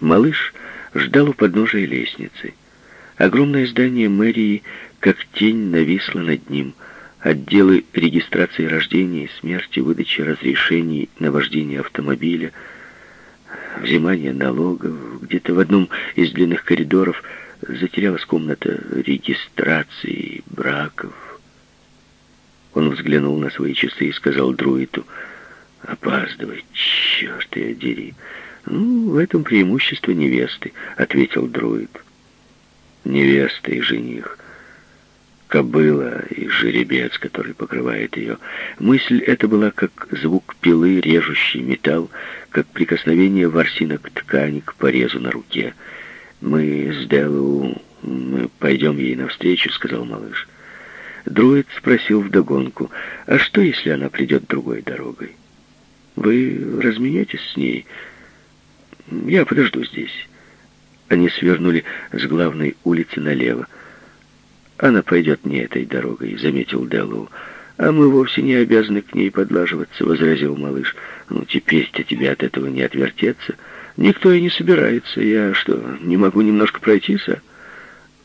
Малыш ждал у подножия лестницы. Огромное здание мэрии, как тень, нависло над ним. Отделы регистрации рождения и смерти, выдачи разрешений на вождение автомобиля, взимание налогов. Где-то в одном из длинных коридоров затерялась комната регистрации браков. Он взглянул на свои часы и сказал друиду, «Опаздывай, черт ее дери!» «Ну, в этом преимущество невесты», — ответил друид. «Невеста и жених, кобыла и жеребец, который покрывает ее». Мысль эта была как звук пилы, режущий металл, как прикосновение ворсинок ткани к порезу на руке. «Мы с Делу, мы пойдем ей навстречу», — сказал малыш. Друид спросил вдогонку, «А что, если она придет другой дорогой? Вы разменетесь с ней?» Я подожду здесь. Они свернули с главной улицы налево. Она пойдет не этой дорогой, заметил Делу. А мы вовсе не обязаны к ней подлаживаться, возразил малыш. Ну, теперь-то тебе от этого не отвертеться. Никто и не собирается. Я что, не могу немножко пройтись?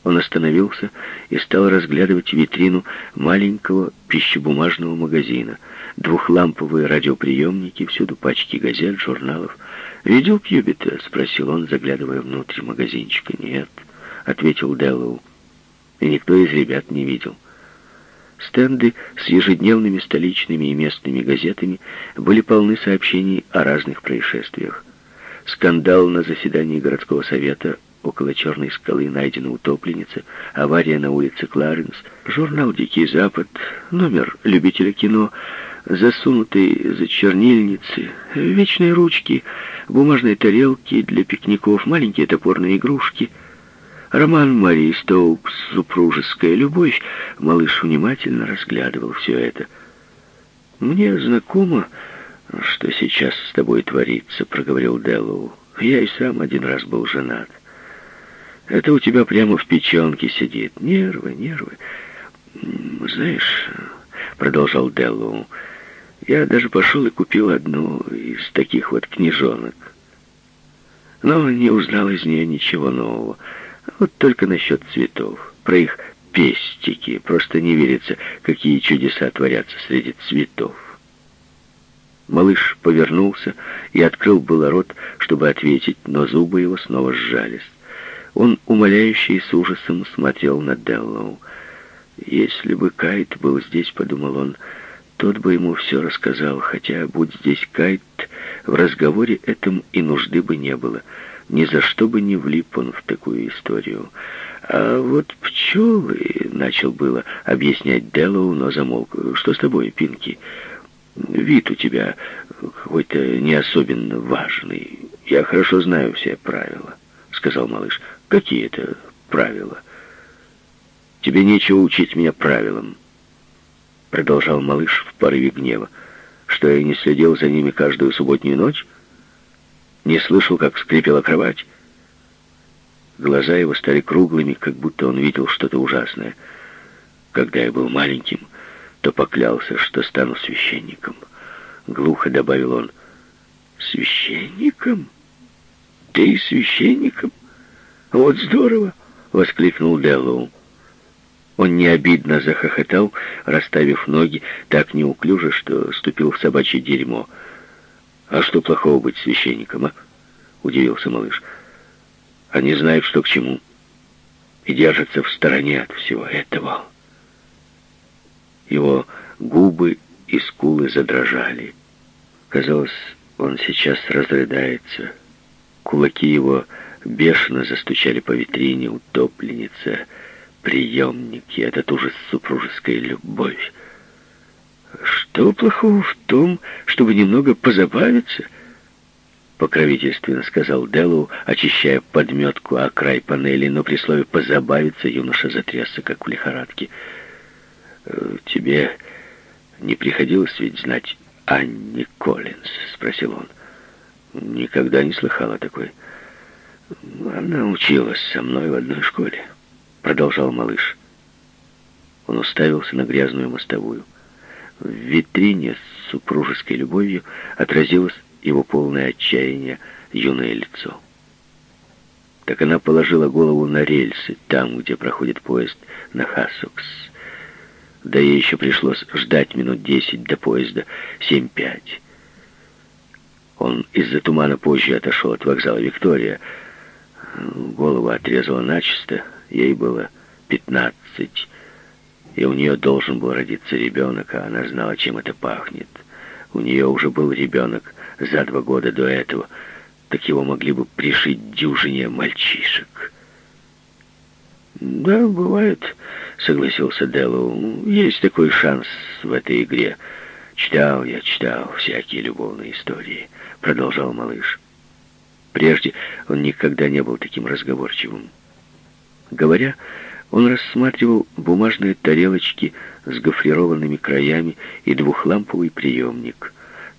Он остановился и стал разглядывать витрину маленького пищебумажного магазина. Двухламповые радиоприемники, всюду пачки газет, журналов — «Видел Кьюбита?» — спросил он, заглядывая внутрь магазинчика. «Нет», — ответил Дэллоу. «И никто из ребят не видел». Стенды с ежедневными столичными и местными газетами были полны сообщений о разных происшествиях. Скандал на заседании городского совета около Черной скалы найдена утопленница, авария на улице Кларенс, журнал «Дикий Запад», номер любителя кино — засунутые за чернильницы, вечные ручки, бумажные тарелки для пикников, маленькие топорные игрушки. Роман Марии Стоупс «Супружеская любовь» малыш внимательно разглядывал все это. «Мне знакомо, что сейчас с тобой творится», — проговорил Деллоу. «Я и сам один раз был женат. Это у тебя прямо в печенке сидит. Нервы, нервы. Знаешь...» — продолжал Деллоу, — я даже пошел и купил одну из таких вот книжонок. Но не узнал из нее ничего нового. Вот только насчет цветов. Про их пестики. Просто не верится, какие чудеса творятся среди цветов. Малыш повернулся и открыл было рот, чтобы ответить, но зубы его снова сжались. Он, умоляющий с ужасом, смотрел на Деллоу. «Если бы Кайт был здесь, — подумал он, — тот бы ему все рассказал, хотя, будь здесь Кайт, в разговоре этом и нужды бы не было. Ни за что бы не влип он в такую историю. А вот пчелы, начал было объяснять Деллоу, но замолк. Что с тобой, Пинки? Вид у тебя какой-то не особенно важный. Я хорошо знаю все правила, сказал малыш. Какие это правила? Тебе нечего учить меня правилам продолжал малыш в порыве гнева. Что я не следил за ними каждую субботнюю ночь? Не слышал, как скрипела кровать? Глаза его стали круглыми, как будто он видел что-то ужасное. Когда я был маленьким, то поклялся, что стану священником. Глухо добавил он. «Священником? Ты священником? Вот здорово!» — воскликнул Деллоу. Он необидно захохотал, расставив ноги так неуклюже, что ступил в собачье дерьмо. «А что плохого быть священником, а?» — удивился малыш. «Они знают, что к чему, и держатся в стороне от всего этого». Его губы и скулы задрожали. Казалось, он сейчас разрыдается. Кулаки его бешено застучали по витрине утопленница — приемники, этот ужас супружеской любовь. Что плохого в том, чтобы немного позабавиться? Покровительственно сказал Деллоу, очищая подметку о край панели, но при слове «позабавиться» юноша затрясся, как в лихорадке. «Э, «Тебе не приходилось ведь знать Анни Коллинз?» — спросил он. «Никогда не слыхал о такой. Она училась со мной в одной школе» продолжал малыш. Он уставился на грязную мостовую. В витрине с супружеской любовью отразилось его полное отчаяние юное лицо. Так она положила голову на рельсы, там, где проходит поезд на Хассокс. Да ей еще пришлось ждать минут десять до поезда 7-5. Он из-за тумана позже отошел от вокзала Виктория. Голову отрезала начисто, ей было пятнадцать, и у нее должен был родиться ребенок, а она знала, чем это пахнет. У нее уже был ребенок за два года до этого, так его могли бы пришить дюжине мальчишек. «Да, бывает», — согласился Деллоу. «Есть такой шанс в этой игре. Читал я, читал всякие любовные истории», — продолжал малыш. Прежде он никогда не был таким разговорчивым. Говоря, он рассматривал бумажные тарелочки с гофрированными краями и двухламповый приемник.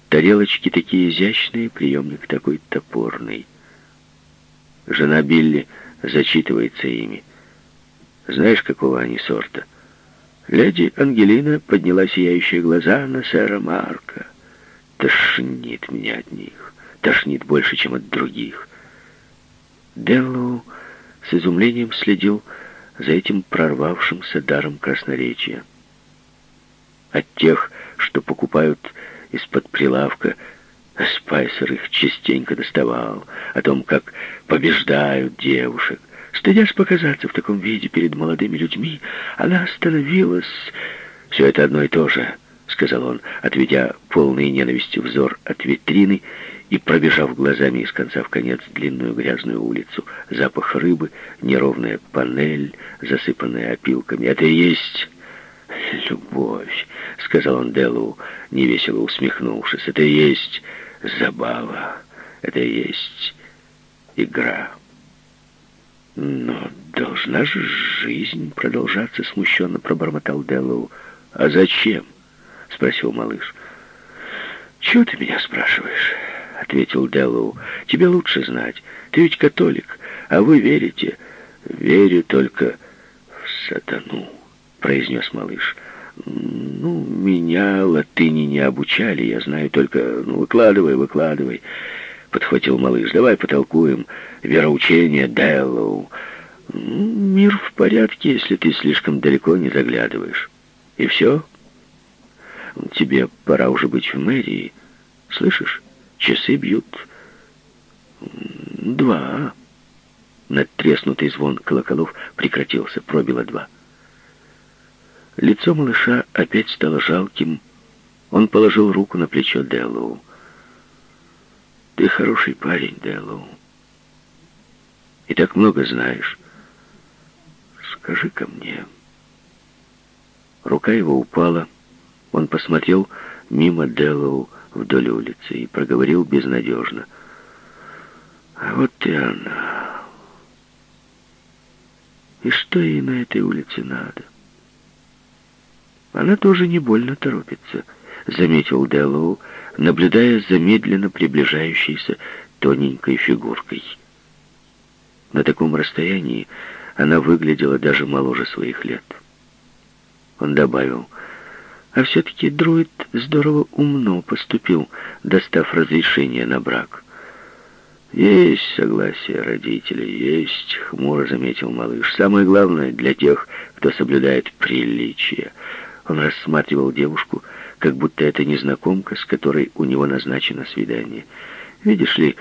Тарелочки такие изящные, приемник такой топорный. Жена Билли зачитывается ими. Знаешь, какого они сорта? Леди Ангелина подняла сияющие глаза на сэра Марка. Тошнит меня от них. Тошнит больше, чем от других. Деллоу с изумлением следил за этим прорвавшимся даром красноречия. От тех, что покупают из-под прилавка, Спайсер их частенько доставал, о том, как побеждают девушек, Стыдясь показаться в таком виде перед молодыми людьми, она остановилась. «Все это одно и то же», — сказал он, отведя полный ненависти взор от витрины и пробежав глазами из конца в конец длинную грязную улицу. Запах рыбы, неровная панель, засыпанная опилками. «Это и есть любовь», — сказал он Делу, невесело усмехнувшись. «Это и есть забава, это и есть игра». «Но должна же жизнь продолжаться», — смущенно пробормотал Деллоу. «А зачем?» — спросил малыш. «Чего ты меня спрашиваешь?» — ответил Деллоу. «Тебе лучше знать. Ты ведь католик, а вы верите». «Верю только в сатану», — произнес малыш. «Ну, меня латыни не обучали, я знаю только... Ну, выкладывай, выкладывай» подхватил малыш. «Давай потолкуем. Вероучение Дэллоу. Мир в порядке, если ты слишком далеко не заглядываешь. И все? Тебе пора уже быть в мэрии. Слышишь? Часы бьют. Два. Надтреснутый звон колоколов прекратился. Пробило два. Лицо малыша опять стало жалким. Он положил руку на плечо Дэллоу. Ты хороший парень, Дэллоу. И так много знаешь. скажи ко мне. Рука его упала. Он посмотрел мимо Дэллоу вдоль улицы и проговорил безнадежно. А вот и она. И что ей на этой улице надо? Она тоже не больно торопится, заметил Дэллоу, наблюдая за медленно приближающейся тоненькой фигуркой. На таком расстоянии она выглядела даже моложе своих лет. Он добавил, а все-таки друид здорово умно поступил, достав разрешение на брак. «Есть согласие родителей, есть», — хмуро заметил малыш. «Самое главное для тех, кто соблюдает приличие». Он рассматривал девушку, — как будто это незнакомка, с которой у него назначено свидание. Видишь ли,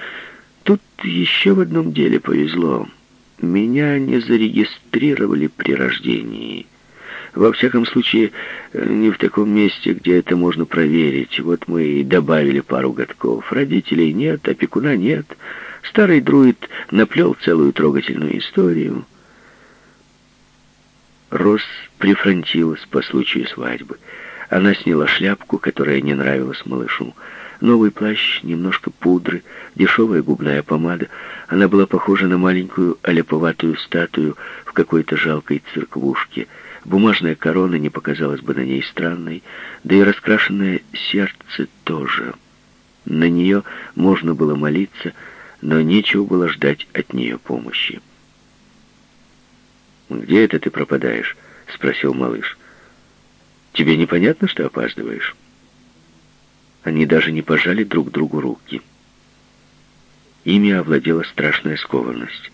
тут еще в одном деле повезло. Меня не зарегистрировали при рождении. Во всяком случае, не в таком месте, где это можно проверить. Вот мы и добавили пару годков. Родителей нет, опекуна нет. Старый друид наплел целую трогательную историю. Рос прифронтилась по случаю свадьбы. Она сняла шляпку, которая не нравилась малышу. Новый плащ, немножко пудры, дешевая губная помада. Она была похожа на маленькую аляповатую статую в какой-то жалкой церквушке. Бумажная корона не показалась бы на ней странной, да и раскрашенное сердце тоже. На нее можно было молиться, но нечего было ждать от нее помощи. «Где это ты пропадаешь?» — спросил малыш. Тебе непонятно, что опаздываешь?» Они даже не пожали друг другу руки. Ими овладела страшная скованность.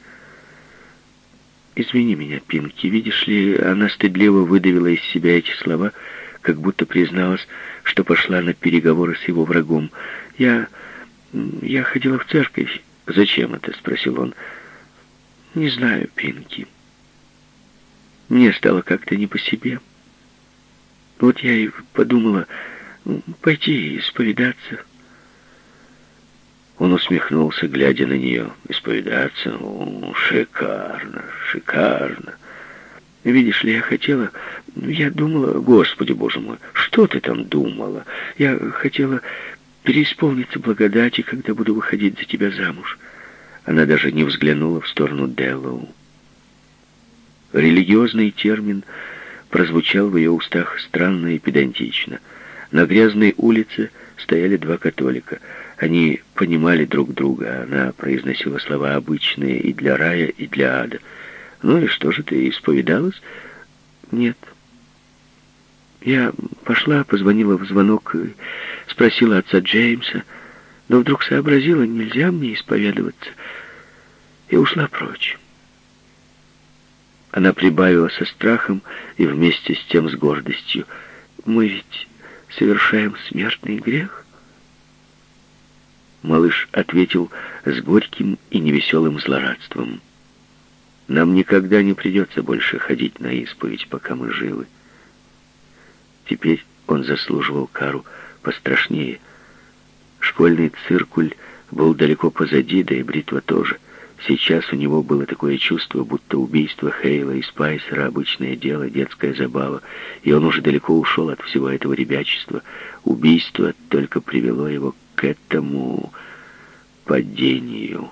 «Извини меня, Пинки, видишь ли, она стыдливо выдавила из себя эти слова, как будто призналась, что пошла на переговоры с его врагом. Я... я ходила в церковь». «Зачем это?» — спросил он. «Не знаю, Пинки. Мне стало как-то не по себе. Вот я и подумала пойти исповедаться». Он усмехнулся, глядя на нее. Исповедаться? О, шикарно, шикарно. Видишь ли, я хотела... Я думала... Господи, Боже мой, что ты там думала? Я хотела переисполниться благодати, когда буду выходить за тебя замуж. Она даже не взглянула в сторону Деллоу. Религиозный термин прозвучал в ее устах странно и педантично. На грязной улице стояли два католика — они понимали друг друга. Она произносила слова обычные и для рая, и для ада. «Ну и что же, ты исповедалась?» «Нет». Я пошла, позвонила в звонок, спросила отца Джеймса, но вдруг сообразила, нельзя мне исповедоваться, и ушла прочь. Она прибавила со страхом и вместе с тем с гордостью. «Мы ведь совершаем смертный грех?» Малыш ответил с горьким и невеселым злорадством. «Нам никогда не придется больше ходить на исповедь, пока мы живы». Теперь он заслуживал кару пострашнее. Школьный циркуль был далеко позади, да и бритва тоже. Сейчас у него было такое чувство, будто убийство Хейла и Спайсера — обычное дело, детская забава, и он уже далеко ушел от всего этого ребячества. Убийство только привело его к этому падению.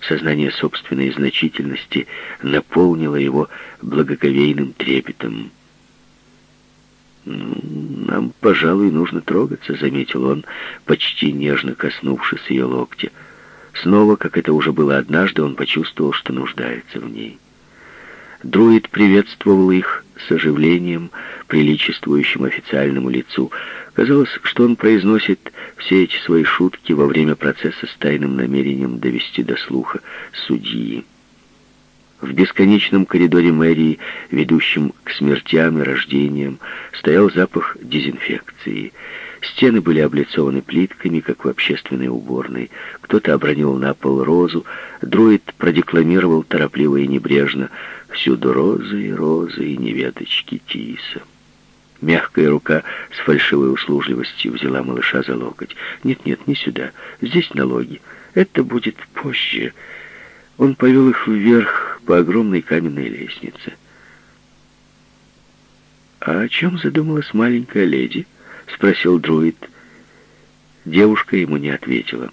Сознание собственной значительности наполнило его благоговейным трепетом. «Ну, «Нам, пожалуй, нужно трогаться», — заметил он, почти нежно коснувшись ее локтя. Снова, как это уже было однажды, он почувствовал, что нуждается в ней. Друид приветствовал их с оживлением, приличествующим официальному лицу. Казалось, что он произносит все эти свои шутки во время процесса с тайным намерением довести до слуха судьи. В бесконечном коридоре мэрии, ведущем к смертям и рождениям, стоял запах дезинфекции. Стены были облицованы плитками, как в общественной уборной. Кто-то обронил на пол розу. Друид продекламировал торопливо и небрежно «Всюду розы и розы и неветочки тиса». Мягкая рука с фальшивой услужливостью взяла малыша за локоть. «Нет-нет, не сюда. Здесь налоги. Это будет позже». Он повел их вверх по огромной каменной лестнице. «А о чем задумалась маленькая леди?» — спросил друид. Девушка ему не ответила.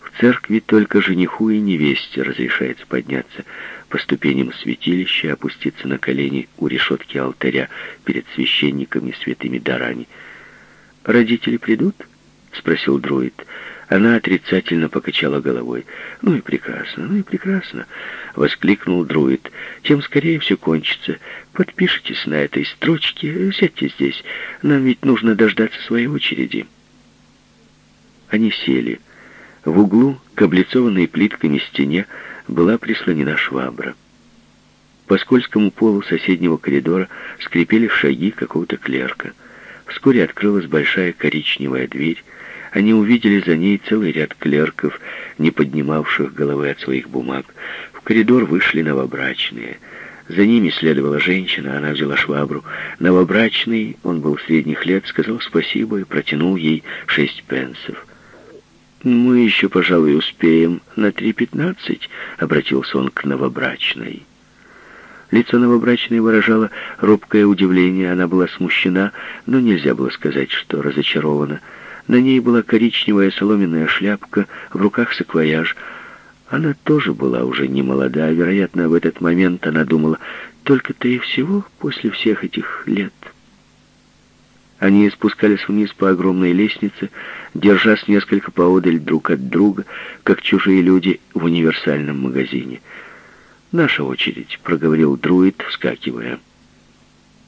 В церкви только жениху и невесте разрешается подняться по ступеням святилища, опуститься на колени у решетки алтаря перед священниками и святыми дарами. «Родители придут?» — спросил друид. Она отрицательно покачала головой. «Ну и прекрасно, ну и прекрасно!» — воскликнул друид. «Тем скорее все кончится. Подпишитесь на этой строчке, сядьте здесь. Нам ведь нужно дождаться своей очереди». Они сели. В углу, к облицованной плитками стене, была прислонена швабра. По скользкому полу соседнего коридора скрипели шаги какого-то клерка. Вскоре открылась большая коричневая дверь. Они увидели за ней целый ряд клерков, не поднимавших головы от своих бумаг. В коридор вышли новобрачные. За ними следовала женщина, она взяла швабру. Новобрачный, он был средних лет, сказал спасибо и протянул ей шесть пенсов. «Мы еще, пожалуй, успеем на три пятнадцать», — обратился он к новобрачной. Лицо новобрачной выражало робкое удивление, она была смущена, но нельзя было сказать, что разочарована. На ней была коричневая соломенная шляпка, в руках саквояж. Она тоже была уже не молода, вероятно, в этот момент она думала, только-то и всего после всех этих лет. Они спускались вниз по огромной лестнице, держась несколько поодаль друг от друга, как чужие люди в универсальном магазине. «Наша очередь», — проговорил друид, вскакивая.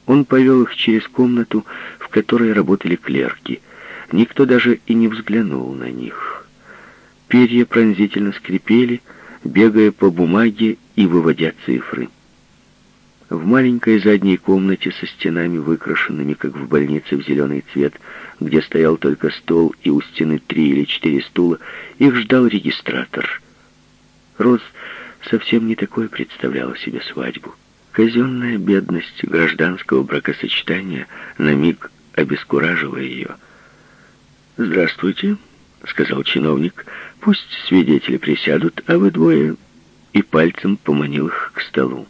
Он повел их через комнату, в которой работали клерки. Никто даже и не взглянул на них. Перья пронзительно скрипели, бегая по бумаге и выводя цифры. В маленькой задней комнате со стенами, выкрашенными, как в больнице, в зеленый цвет, где стоял только стол и у стены три или четыре стула, их ждал регистратор. Роз совсем не такой представляла себе свадьбу. Казенная бедность гражданского бракосочетания на миг обескуражила ее. «Здравствуйте», — сказал чиновник, — «пусть свидетели присядут, а вы двое...» И пальцем поманил их к столу.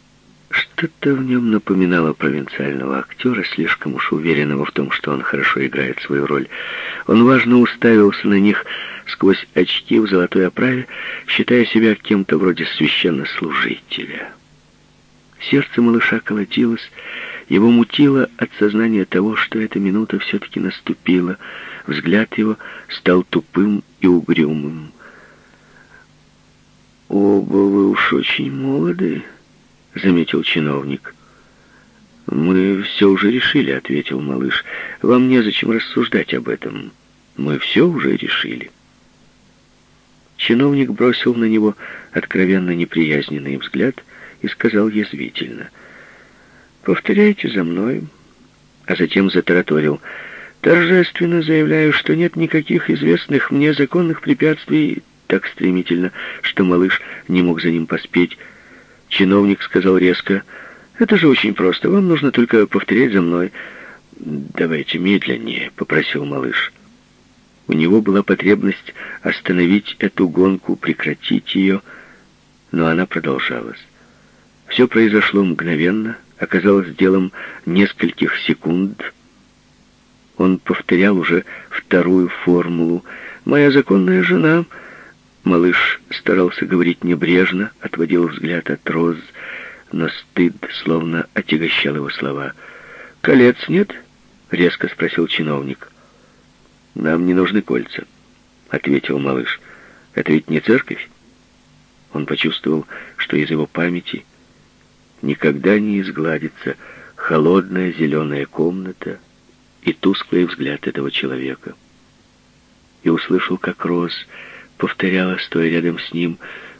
Что-то в нем напоминало провинциального актера, слишком уж уверенного в том, что он хорошо играет свою роль. Он важно уставился на них сквозь очки в золотой оправе, считая себя кем-то вроде священнослужителя. Сердце малыша колотилось, его мутило от сознания того, что эта минута все-таки наступила. Взгляд его стал тупым и угрюмым. «Оба вы уж очень молоды», — заметил чиновник. «Мы все уже решили», — ответил малыш. «Вам незачем рассуждать об этом. Мы все уже решили». Чиновник бросил на него откровенно неприязненный взгляд и сказал язвительно. «Повторяйте за мной». А затем затараторил. «Торжественно заявляю, что нет никаких известных мне законных препятствий так стремительно, что малыш не мог за ним поспеть, Чиновник сказал резко, «Это же очень просто, вам нужно только повторять за мной». «Давайте медленнее», — попросил малыш. У него была потребность остановить эту гонку, прекратить ее, но она продолжалась. Все произошло мгновенно, оказалось делом нескольких секунд. Он повторял уже вторую формулу. «Моя законная жена...» Малыш старался говорить небрежно, отводил взгляд от роз, но стыд словно отягощал его слова. «Колец нет?» — резко спросил чиновник. «Нам не нужны кольца», — ответил малыш. «Это ведь не церковь?» Он почувствовал, что из его памяти никогда не изгладится холодная зеленая комната и тусклый взгляд этого человека. И услышал, как Роз повторяла, стоя рядом с ним,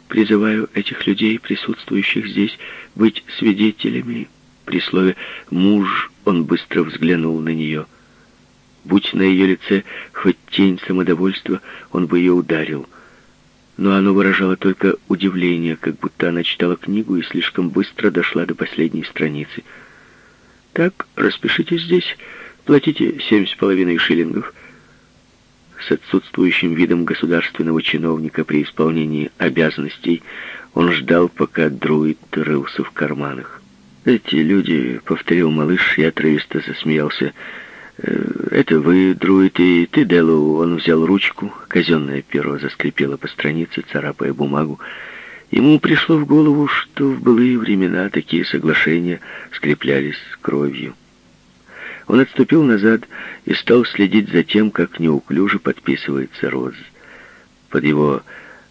призываю этих людей, присутствующих здесь, быть свидетелями. При слове «муж» он быстро взглянул на нее. Будь на ее лице хоть тень самодовольства, он бы ее ударил. Но оно выражало только удивление, как будто она читала книгу и слишком быстро дошла до последней страницы. «Так, распишитесь здесь, платите семь с половиной шиллингов» с отсутствующим видом государственного чиновника при исполнении обязанностей, он ждал, пока друид рылся в карманах. «Эти люди», — повторил малыш и отрывисто засмеялся, «Э, «это вы, друид, и ты, Делу». Он взял ручку, казенное перо заскрипело по странице, царапая бумагу. Ему пришло в голову, что в былые времена такие соглашения скреплялись кровью. Он отступил назад и стал следить за тем, как неуклюже подписывается Роз. Под его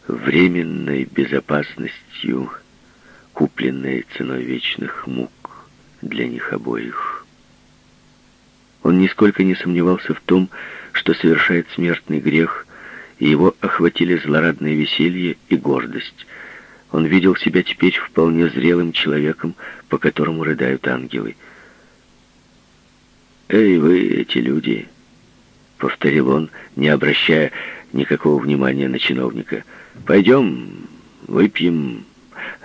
временной безопасностью, купленной ценой вечных мук для них обоих. Он нисколько не сомневался в том, что совершает смертный грех, и его охватили злорадное веселье и гордость. Он видел себя теперь вполне зрелым человеком, по которому рыдают ангелы — «Эй, вы, эти люди!» — повторил он, не обращая никакого внимания на чиновника. «Пойдем, выпьем».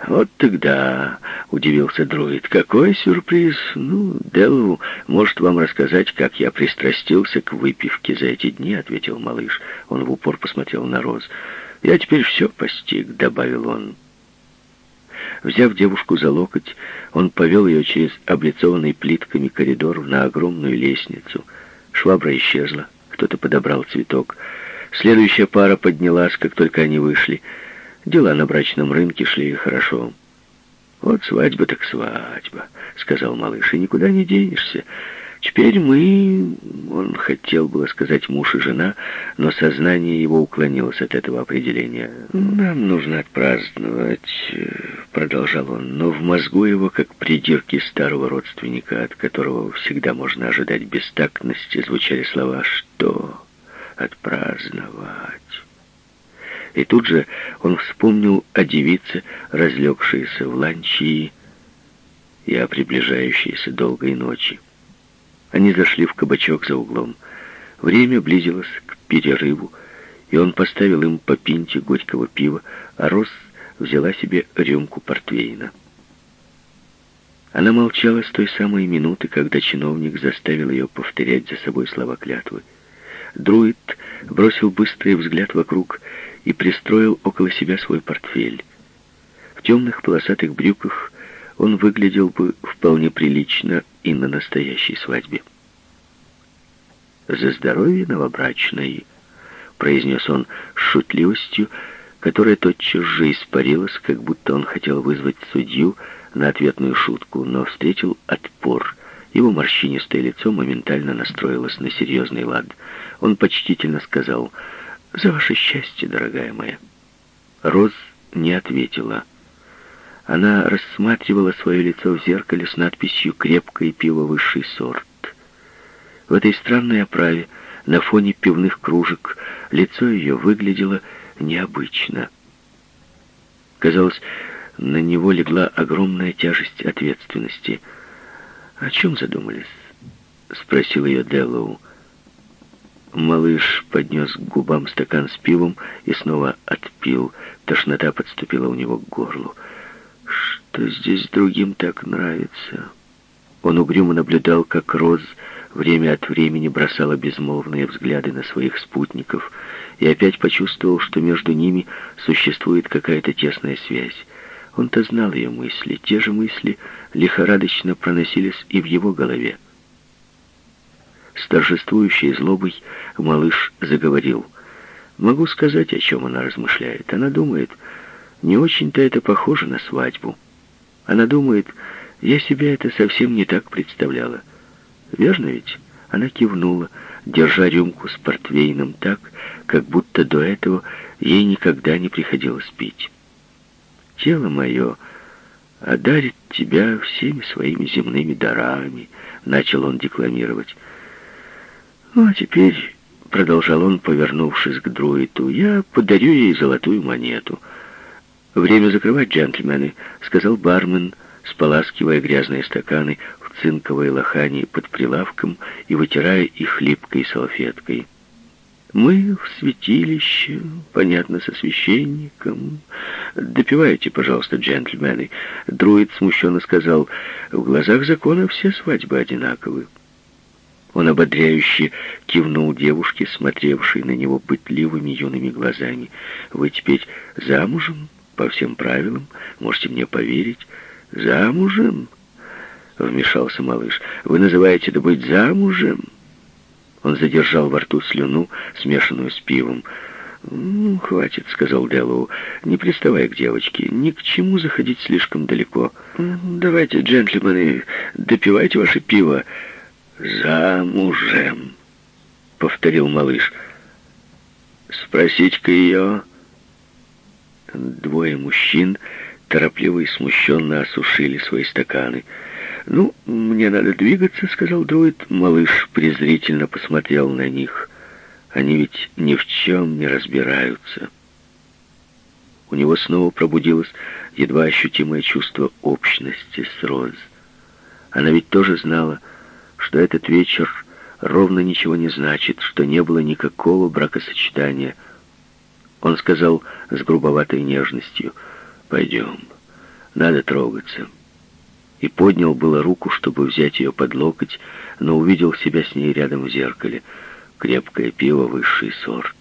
«Вот тогда», — удивился друид, — «какой сюрприз! Ну, Делу может вам рассказать, как я пристрастился к выпивке за эти дни», — ответил малыш. Он в упор посмотрел на Роз. «Я теперь все постиг», — добавил он. Взяв девушку за локоть, он повел ее через облицованный плитками коридор на огромную лестницу. Швабра исчезла, кто-то подобрал цветок. Следующая пара поднялась, как только они вышли. Дела на брачном рынке шли хорошо. «Вот свадьба так свадьба», — сказал малыш, — «и никуда не денешься. Теперь мы, он хотел было сказать муж и жена, но сознание его уклонилось от этого определения. Нам нужно отпраздновать, продолжал он, но в мозгу его, как придирки старого родственника, от которого всегда можно ожидать бестактности, звучали слова «что отпраздновать». И тут же он вспомнил о девице, разлегшейся в ланчии, и о приближающейся долгой ночи. Они зашли в кабачок за углом. Время близилось к перерыву, и он поставил им по пинте горького пива, а Рос взяла себе рюмку портвейна. Она молчала с той самой минуты, когда чиновник заставил ее повторять за собой слова клятвы. Друид бросил быстрый взгляд вокруг и пристроил около себя свой портфель. В темных полосатых брюках он выглядел бы вполне прилично и на настоящей свадьбе. «За здоровье новобрачной!» — произнес он с шутливостью, которая тотчас же испарилась, как будто он хотел вызвать судью на ответную шутку, но встретил отпор. Его морщинистое лицо моментально настроилось на серьезный лад. Он почтительно сказал «За ваше счастье, дорогая моя». Роз не ответила. Она рассматривала свое лицо в зеркале с надписью «Крепкое пиво высший сорт». В этой странной оправе, на фоне пивных кружек, лицо ее выглядело необычно. Казалось, на него легла огромная тяжесть ответственности. «О чем задумались?» — спросил ее Деллоу. Малыш поднес к губам стакан с пивом и снова отпил. Тошнота подступила у него к горлу что здесь другим так нравится. Он угрюмо наблюдал, как Роз время от времени бросала безмолвные взгляды на своих спутников и опять почувствовал, что между ними существует какая-то тесная связь. Он-то знал ее мысли, те же мысли лихорадочно проносились и в его голове. С торжествующей злобой малыш заговорил. «Могу сказать, о чем она размышляет. Она думает, не очень-то это похоже на свадьбу». Она думает, я себя это совсем не так представляла. Верно ведь? Она кивнула, держа рюмку с портвейном так, как будто до этого ей никогда не приходилось пить. Тело мое одарит тебя всеми своими земными дарами, начал он декламировать. Ну, а теперь, продолжал он, повернувшись к друиду, я подарю ей золотую монету — «Время закрывать, джентльмены», — сказал бармен, споласкивая грязные стаканы в цинковой лохане под прилавком и вытирая их липкой салфеткой. «Мы в святилище, понятно, со священником. Допивайте, пожалуйста, джентльмены». Друид смущенно сказал, «В глазах закона все свадьбы одинаковы». Он ободряюще кивнул девушке, смотревшей на него пытливыми юными глазами. «Вы теперь замужем?» по всем правилам, можете мне поверить. Замужем? Вмешался малыш. Вы называете это быть замужем? Он задержал во рту слюну, смешанную с пивом. «Ну, хватит», — сказал Деллоу, — «не приставай к девочке, ни к чему заходить слишком далеко. Давайте, джентльмены, допивайте ваше пиво». «Замужем», — повторил малыш. «Спросить-ка ее...» Двое мужчин торопливо и смущенно осушили свои стаканы. «Ну, мне надо двигаться», — сказал друид. Малыш презрительно посмотрел на них. «Они ведь ни в чем не разбираются». У него снова пробудилось едва ощутимое чувство общности с Роз. Она ведь тоже знала, что этот вечер ровно ничего не значит, что не было никакого бракосочетания — он сказал с грубоватой нежностью, «Пойдем, надо трогаться». И поднял было руку, чтобы взять ее под локоть, но увидел себя с ней рядом в зеркале. Крепкое пиво, высший сорт.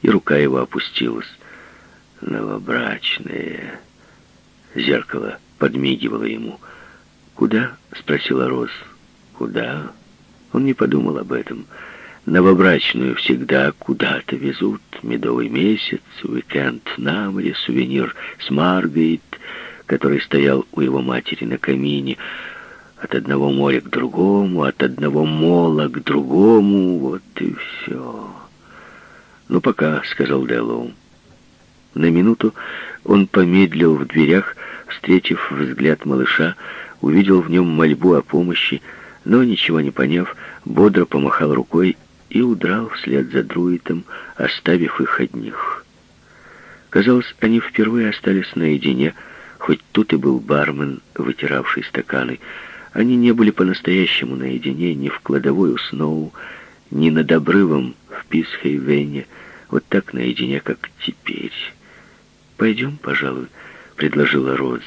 И рука его опустилась. Новобрачное. Зеркало подмигивало ему. «Куда?» — спросила Роз. «Куда?» Он не подумал об этом. Новобрачную всегда куда-то везут. Медовый месяц, уикенд на море, сувенир с Маргейт, который стоял у его матери на камине. От одного моря к другому, от одного мола к другому. Вот и все. «Ну, пока», — сказал Дэллоу. На минуту он помедлил в дверях, встретив взгляд малыша, увидел в нем мольбу о помощи, но, ничего не поняв, бодро помахал рукой и удрал вслед за друидом, оставив их одних. Казалось, они впервые остались наедине, хоть тут и был бармен, вытиравший стаканы. Они не были по-настоящему наедине ни в кладовой у Сноу, ни над обрывом в Писхейвене, вот так наедине, как теперь. «Пойдем, пожалуй», — предложила Роз.